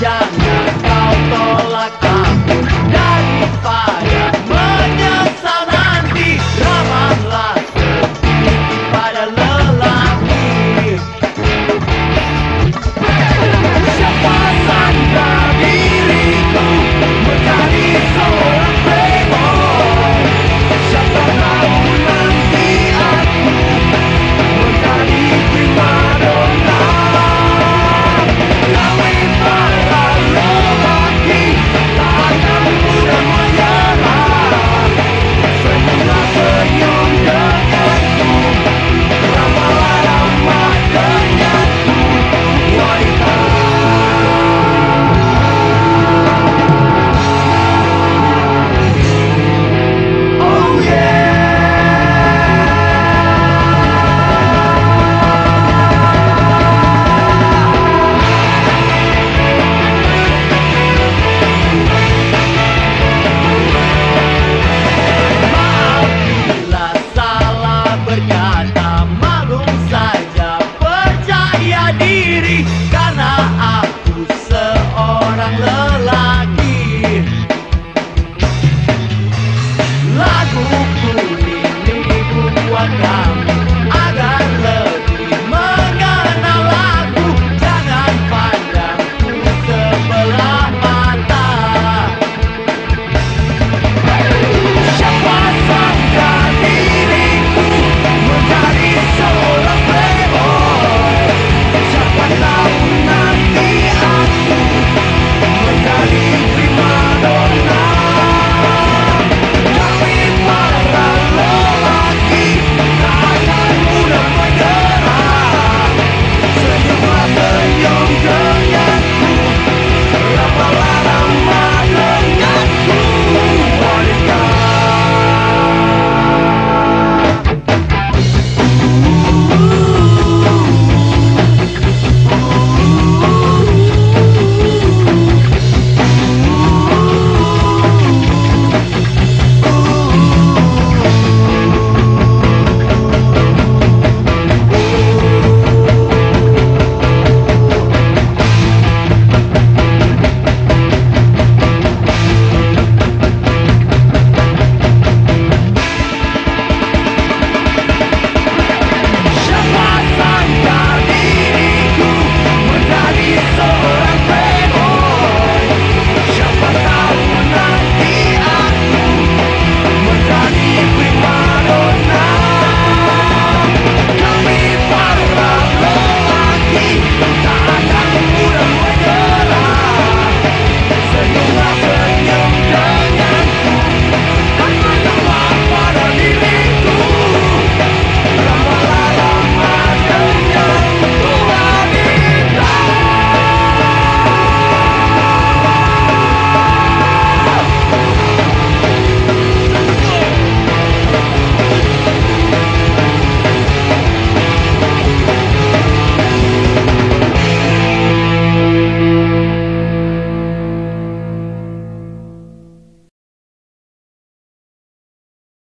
job.